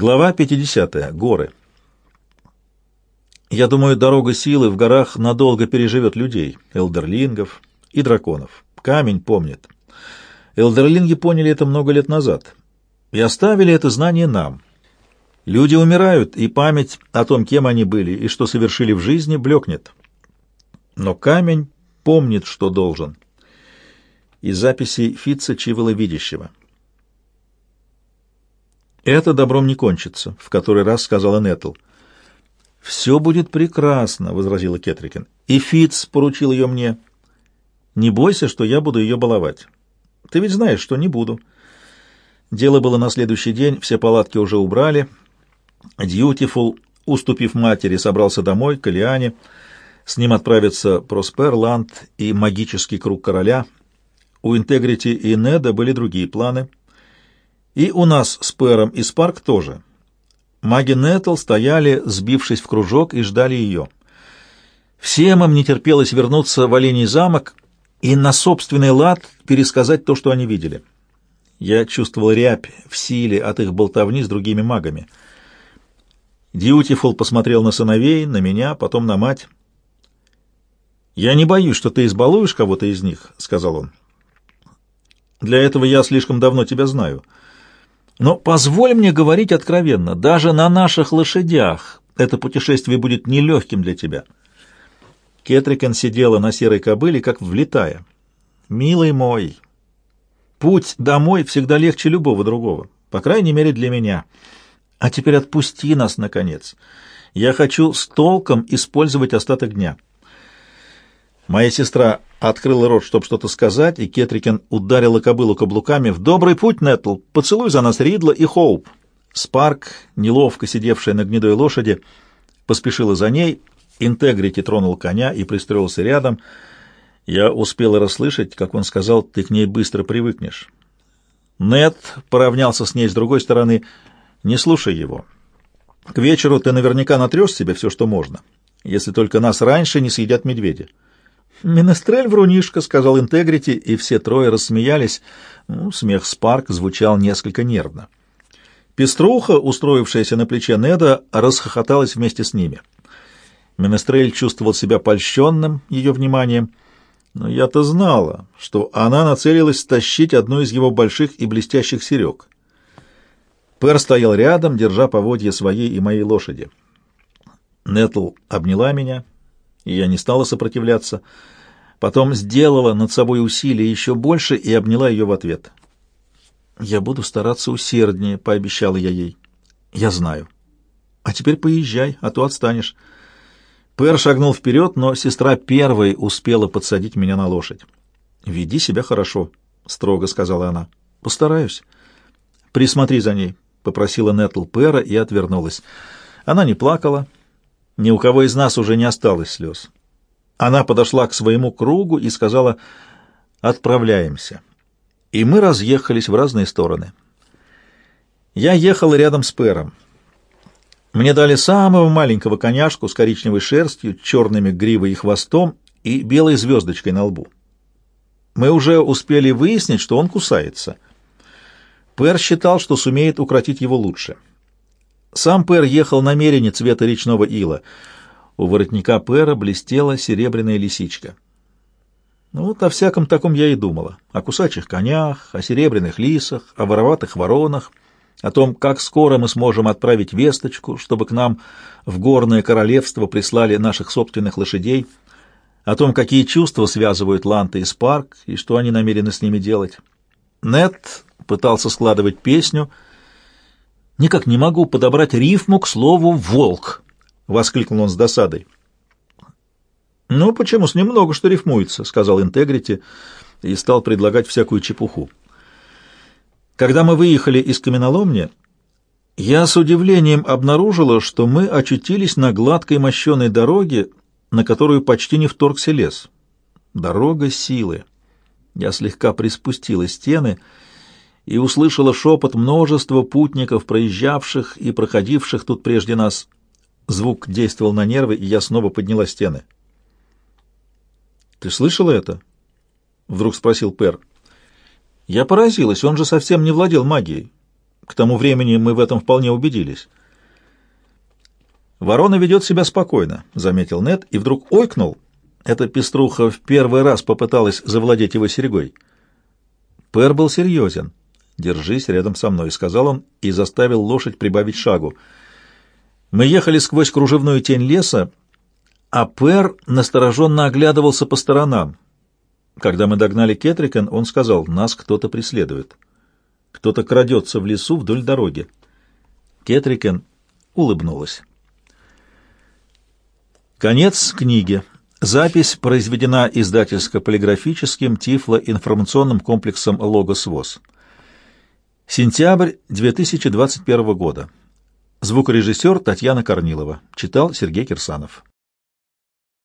Глава 50. Горы. Я думаю, дорога силы в горах надолго переживет людей, элдерлингов и драконов. Камень помнит. Элдерлинги поняли это много лет назад и оставили это знание нам. Люди умирают, и память о том, кем они были и что совершили в жизни, блекнет. Но камень помнит, что должен. Из записей Фитца Чивола Видящего. «Это добром не кончится», — в который раз сказала Нетл. «Все будет прекрасно», — возразила Кетрикин. «И Фитц поручил ее мне. Не бойся, что я буду ее баловать. Ты ведь знаешь, что не буду». Дело было на следующий день, все палатки уже убрали. Дьютифул, уступив матери, собрался домой, к Элиане. С ним отправятся Проспер, Ланд и магический круг короля. У Интегрити и Неда были другие планы — и у нас с Пэром и Спарк тоже. Маги Неттл стояли, сбившись в кружок, и ждали ее. Всем им не терпелось вернуться в Оленей замок и на собственный лад пересказать то, что они видели. Я чувствовал рябь в силе от их болтовни с другими магами. Дьютифул посмотрел на сыновей, на меня, потом на мать. «Я не боюсь, что ты избалуешь кого-то из них», — сказал он. «Для этого я слишком давно тебя знаю». Но позволь мне говорить откровенно, даже на наших лошадях это путешествие будет нелегким для тебя. Кетрикен сидела на серой кобыле, как влетая. «Милый мой, путь домой всегда легче любого другого, по крайней мере для меня. А теперь отпусти нас, наконец. Я хочу с толком использовать остаток дня». Моя сестра открыла рот, чтобы что-то сказать, и Кетрикен ударила кобылу каблуками. «В добрый путь, Нетл! Поцелуй за нас Ридла и Хоуп!» Спарк, неловко сидевшая на гнедой лошади, поспешила за ней. Интегрити тронул коня и пристроился рядом. Я успела расслышать, как он сказал, «Ты к ней быстро привыкнешь». Нет поравнялся с ней с другой стороны. «Не слушай его. К вечеру ты наверняка натрешь себе все, что можно, если только нас раньше не съедят медведи». «Менестрель врунишка», — сказал Интегрити, и все трое рассмеялись. Ну, смех Спарк звучал несколько нервно. Пеструха, устроившаяся на плече Неда, расхохоталась вместе с ними. Менестрель чувствовал себя польщенным ее вниманием, но я-то знала, что она нацелилась стащить одну из его больших и блестящих серег. Пер стоял рядом, держа поводья своей и моей лошади. Нетл обняла меня — и я не стала сопротивляться. Потом сделала над собой усилие еще больше и обняла ее в ответ. «Я буду стараться усерднее», — пообещала я ей. «Я знаю. А теперь поезжай, а то отстанешь». Пэр шагнул вперед, но сестра первой успела подсадить меня на лошадь. «Веди себя хорошо», — строго сказала она. «Постараюсь». «Присмотри за ней», — попросила Нетл Пэра и отвернулась. Она не плакала, ни у кого из нас уже не осталось слез. Она подошла к своему кругу и сказала «Отправляемся». И мы разъехались в разные стороны. Я ехал рядом с Пером. Мне дали самого маленького коняшку с коричневой шерстью, черными гривой и хвостом и белой звездочкой на лбу. Мы уже успели выяснить, что он кусается. Пер считал, что сумеет укротить его лучше. Сам Пэр ехал на мерине цвета речного ила. У воротника Пэра блестела серебряная лисичка. Ну, вот о всяком таком я и думала. О кусачих конях, о серебряных лисах, о вороватых воронах, о том, как скоро мы сможем отправить весточку, чтобы к нам в горное королевство прислали наших собственных лошадей, о том, какие чувства связывают Ланта и Спарк, и что они намерены с ними делать. Нет пытался складывать песню — Никак не могу подобрать рифму к слову «волк», — воскликнул он с досадой. «Ну, почему с ним много что рифмуется», — сказал Интегрити и стал предлагать всякую чепуху. Когда мы выехали из каменоломни, я с удивлением обнаружила, что мы очутились на гладкой мощеной дороге, на которую почти не вторгся лес. Дорога силы. Я слегка приспустила стены — услышала шепот множества путников, проезжавших и проходивших тут прежде нас. Звук действовал на нервы, и я снова подняла стены. «Ты слышала это?» — вдруг спросил Пер. Я поразилась, он же совсем не владел магией. К тому времени мы в этом вполне убедились. «Ворона ведет себя спокойно», — заметил Нед, и вдруг ойкнул. Эта пеструха в первый раз попыталась завладеть его серегой. Пэр был серьезен. «Держись рядом со мной», — сказал он и заставил лошадь прибавить шагу. Мы ехали сквозь кружевную тень леса, а Пэр настороженно оглядывался по сторонам. Когда мы догнали Кетрикен, он сказал, нас кто-то преследует. Кто-то крадется в лесу вдоль дороги. Кетрикен улыбнулась. Конец книги. Запись произведена издательско-полиграфическим тифло-информационным комплексом «Логос ВОЗ». Сентябрь 2021 года. Звукорежиссер Татьяна Корнилова. Читал Сергей Кирсанов.